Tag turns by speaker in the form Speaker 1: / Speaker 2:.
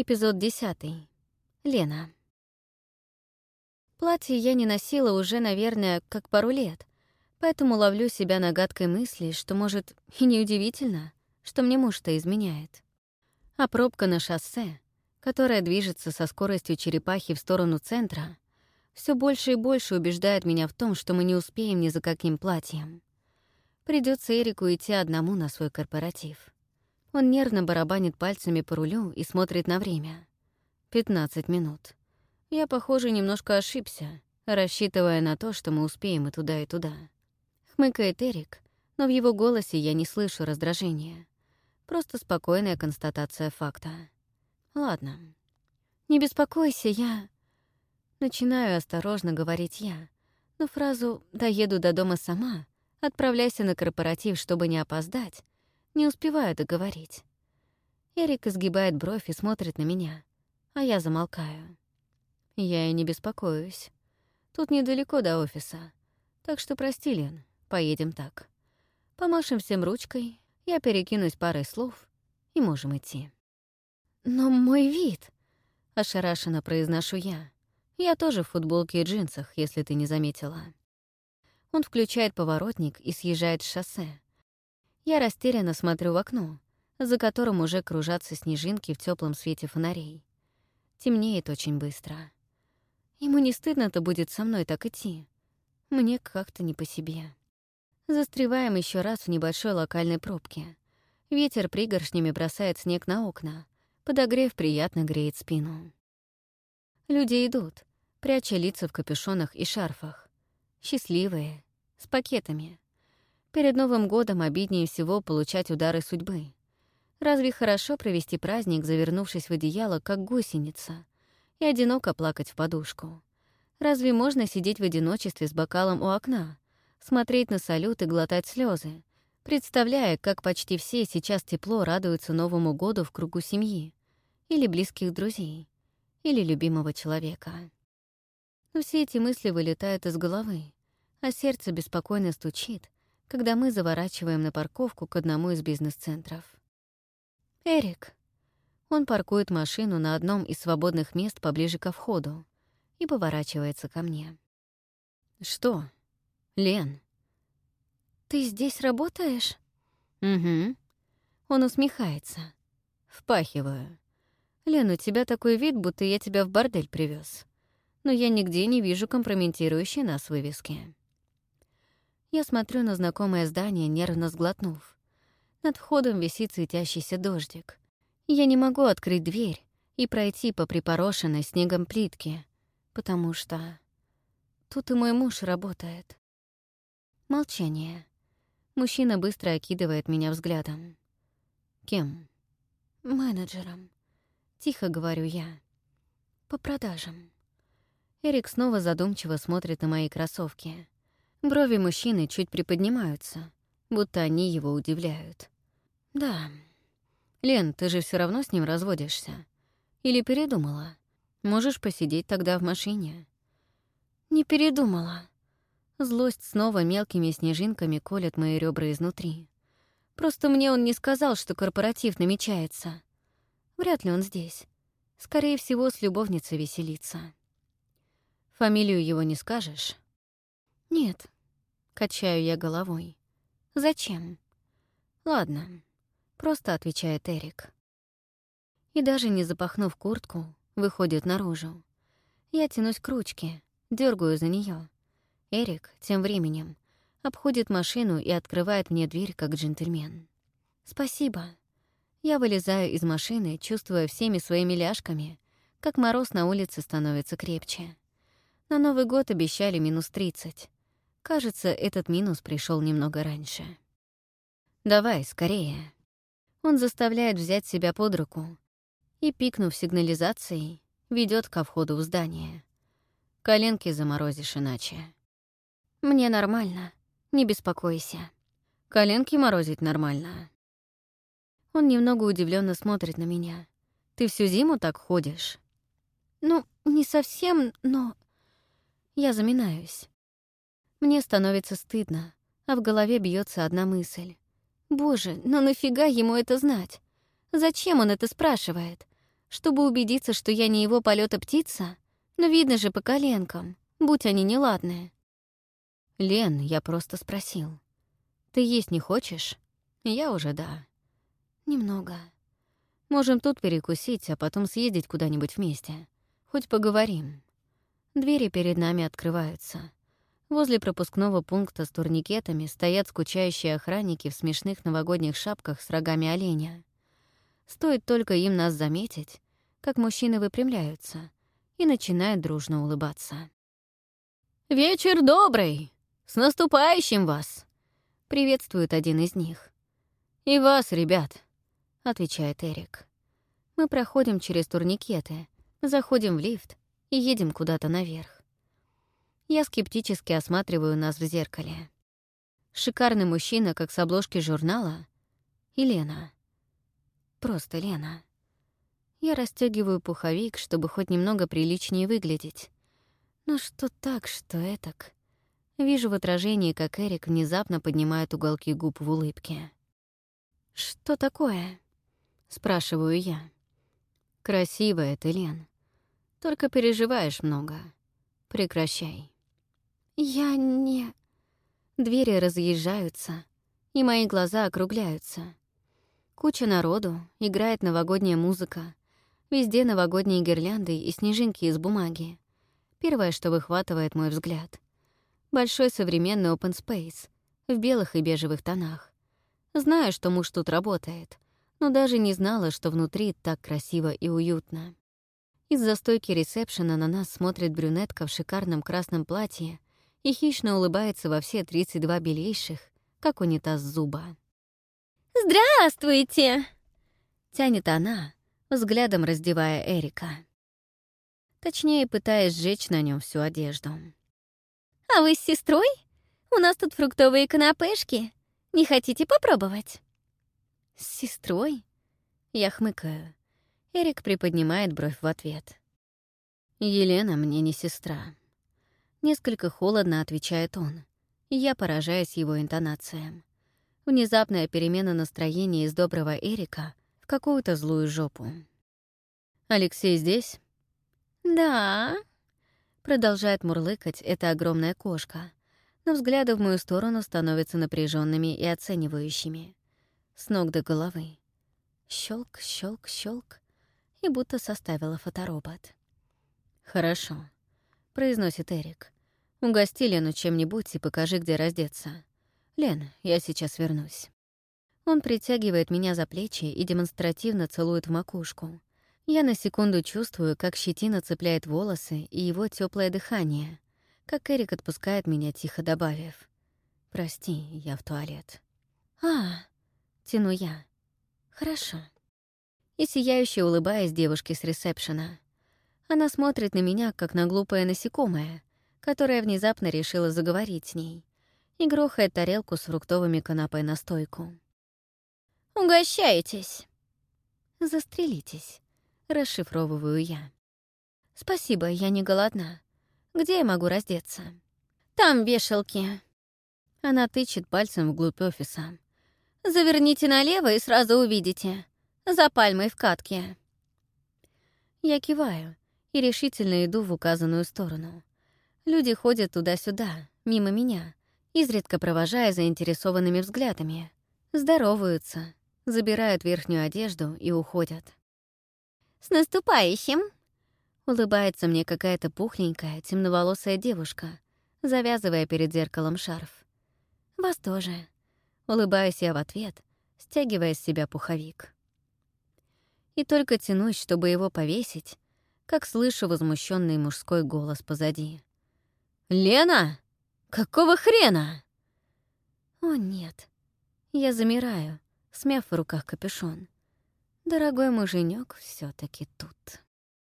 Speaker 1: Эпизод десятый. Лена. Платье я не носила уже, наверное, как пару лет, поэтому ловлю себя на гадкой мысли, что, может, и неудивительно, что мне муж-то изменяет. А пробка на шоссе, которая движется со скоростью черепахи в сторону центра, все больше и больше убеждает меня в том, что мы не успеем ни за каким платьем. Придется Эрику идти одному на свой корпоратив. Он нервно барабанит пальцами по рулю и смотрит на время. 15 минут. Я, похоже, немножко ошибся, рассчитывая на то, что мы успеем и туда, и туда. Хмыкает Эрик, но в его голосе я не слышу раздражения. Просто спокойная констатация факта. Ладно. Не беспокойся, я... Начинаю осторожно говорить я, но фразу «доеду до дома сама», «отправляйся на корпоратив, чтобы не опоздать», не успеваю договорить. Эрик изгибает бровь и смотрит на меня, а я замолкаю. Я и не беспокоюсь. Тут недалеко до офиса, так что прости, Лен, поедем так. Помашем всем ручкой, я перекинусь парой слов, и можем идти. «Но мой вид...» — ошарашенно произношу я. Я тоже в футболке и джинсах, если ты не заметила. Он включает поворотник и съезжает с шоссе, я растерянно смотрю в окно, за которым уже кружатся снежинки в теплом свете фонарей. Темнеет очень быстро. Ему не стыдно-то будет со мной так идти. Мне как-то не по себе. Застреваем еще раз в небольшой локальной пробке. Ветер пригоршнями бросает снег на окна. Подогрев приятно греет спину. Люди идут, пряча лица в капюшонах и шарфах. Счастливые, с пакетами. Перед Новым годом обиднее всего получать удары судьбы. Разве хорошо провести праздник, завернувшись в одеяло, как гусеница, и одиноко плакать в подушку? Разве можно сидеть в одиночестве с бокалом у окна, смотреть на салют и глотать слезы, представляя, как почти все сейчас тепло радуются Новому году в кругу семьи, или близких друзей, или любимого человека? Но все эти мысли вылетают из головы, а сердце беспокойно стучит, когда мы заворачиваем на парковку к одному из бизнес-центров. «Эрик». Он паркует машину на одном из свободных мест поближе ко входу и поворачивается ко мне. «Что? Лен?» «Ты здесь работаешь?» «Угу». Он усмехается. «Впахиваю. Лен, у тебя такой вид, будто я тебя в бордель привез. Но я нигде не вижу компрометирующей нас вывески». Я смотрю на знакомое здание, нервно сглотнув. Над входом висит светящийся дождик. Я не могу открыть дверь и пройти по припорошенной снегом плитке, потому что... Тут и мой муж работает. Молчание. Мужчина быстро окидывает меня взглядом. Кем? Менеджером. Тихо говорю я. По продажам. Эрик снова задумчиво смотрит на мои кроссовки. Брови мужчины чуть приподнимаются, будто они его удивляют. «Да. Лен, ты же все равно с ним разводишься. Или передумала? Можешь посидеть тогда в машине». «Не передумала». Злость снова мелкими снежинками колет мои ребра изнутри. Просто мне он не сказал, что корпоратив намечается. Вряд ли он здесь. Скорее всего, с любовницей веселится. Фамилию его не скажешь? «Нет», — качаю я головой. «Зачем?» «Ладно», — просто отвечает Эрик. И даже не запахнув куртку, выходит наружу. Я тянусь к ручке, дергаю за нее. Эрик, тем временем, обходит машину и открывает мне дверь как джентльмен. «Спасибо». Я вылезаю из машины, чувствуя всеми своими ляжками, как мороз на улице становится крепче. На Новый год обещали минус тридцать. Кажется, этот минус пришел немного раньше. «Давай, скорее». Он заставляет взять себя под руку и, пикнув сигнализацией, ведет ко входу в здание. Коленки заморозишь иначе. «Мне нормально, не беспокойся». «Коленки морозить нормально». Он немного удивленно смотрит на меня. «Ты всю зиму так ходишь?» «Ну, не совсем, но...» Я заминаюсь. Мне становится стыдно, а в голове бьется одна мысль. Боже, ну нафига ему это знать? Зачем он это спрашивает? чтобы убедиться, что я не его полета птица? Но видно же по коленкам, будь они неладные. Лен, я просто спросил. Ты есть не хочешь? Я уже да. Немного. Можем тут перекусить, а потом съездить куда-нибудь вместе. Хоть поговорим. Двери перед нами открываются. Возле пропускного пункта с турникетами стоят скучающие охранники в смешных новогодних шапках с рогами оленя. Стоит только им нас заметить, как мужчины выпрямляются и начинают дружно улыбаться. «Вечер добрый! С наступающим вас!» — приветствует один из них. «И вас, ребят!» — отвечает Эрик. Мы проходим через турникеты, заходим в лифт и едем куда-то наверх. Я скептически осматриваю нас в зеркале. Шикарный мужчина, как с обложки журнала, и Лена. Просто Лена. Я расстегиваю пуховик, чтобы хоть немного приличнее выглядеть. Но что так, что этак. Вижу в отражении, как Эрик внезапно поднимает уголки губ в улыбке. «Что такое?» — спрашиваю я. «Красивая ты, Лен. Только переживаешь много. Прекращай». «Я не...» Двери разъезжаются, и мои глаза округляются. Куча народу, играет новогодняя музыка. Везде новогодние гирлянды и снежинки из бумаги. Первое, что выхватывает мой взгляд. Большой современный open space в белых и бежевых тонах. Знаю, что муж тут работает, но даже не знала, что внутри так красиво и уютно. Из-за стойки ресепшена на нас смотрит брюнетка в шикарном красном платье и хищно улыбается во все 32 белейших, как унитаз зуба.
Speaker 2: «Здравствуйте!»
Speaker 1: — тянет она, взглядом раздевая Эрика. Точнее, пытаясь сжечь на нем всю одежду.
Speaker 2: «А вы с сестрой? У нас тут фруктовые канапешки. Не хотите попробовать?»
Speaker 1: «С сестрой?» Я хмыкаю. Эрик приподнимает бровь в ответ. «Елена мне не сестра». Несколько холодно отвечает он. Я поражаюсь его интонациям. Внезапная перемена настроения из доброго Эрика в какую-то злую жопу. «Алексей здесь?»
Speaker 2: «Да», —
Speaker 1: продолжает мурлыкать эта огромная кошка, но взгляды в мою сторону становятся напряженными и оценивающими. С ног до головы. Щелк, щелк, щелк, и будто составила фоторобот. «Хорошо», — произносит Эрик. «Угости Лену чем-нибудь и покажи, где раздеться. «Лен, я сейчас вернусь». Он притягивает меня за плечи и демонстративно целует в макушку. Я на секунду чувствую, как щетина цепляет волосы и его теплое дыхание, как Эрик отпускает меня, тихо добавив. «Прости, я в туалет». «А, тяну я. Хорошо». И сияюще улыбаясь девушке с ресепшена. Она смотрит на меня, как на глупое насекомое, которое внезапно решило заговорить с ней и грохает тарелку с фруктовыми канапой на стойку.
Speaker 2: «Угощайтесь!»
Speaker 1: «Застрелитесь», — расшифровываю я. «Спасибо, я не голодна. Где я могу раздеться?»
Speaker 2: «Там вешалки».
Speaker 1: Она тычет пальцем вглубь офиса.
Speaker 2: «Заверните налево и сразу увидите. За пальмой в катке».
Speaker 1: Я киваю и решительно иду в указанную сторону. Люди ходят туда-сюда, мимо меня, изредка провожая заинтересованными взглядами. Здороваются, забирают верхнюю одежду и уходят.
Speaker 2: «С наступающим!»
Speaker 1: Улыбается мне какая-то пухленькая, темноволосая девушка, завязывая перед зеркалом шарф. «Вас тоже!» Улыбаюсь я в ответ, стягивая с себя пуховик. И только тянусь, чтобы его повесить, как слышу возмущенный мужской голос позади. «Лена!» Какого хрена? О, нет. Я замираю, смяв в руках капюшон. Дорогой муженек все таки тут.